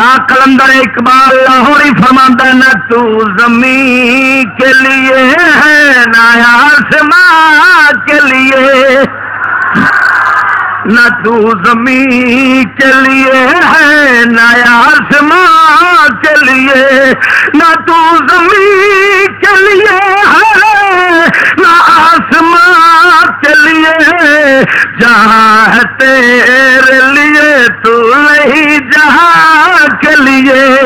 کلندر اقبال لاہوری فرماندہ نہ تو زمین کے لیے ہے، نہ آسمان کے لیے۔ نہ تو زمین کے لیے ہے، نہ آسمان کے لیے۔ نہ تو زمین کے لیے ہے، نہ آسمان کے لیے۔ جہاں ہے تیرے لیے، تو نہیں جہاں لیے۔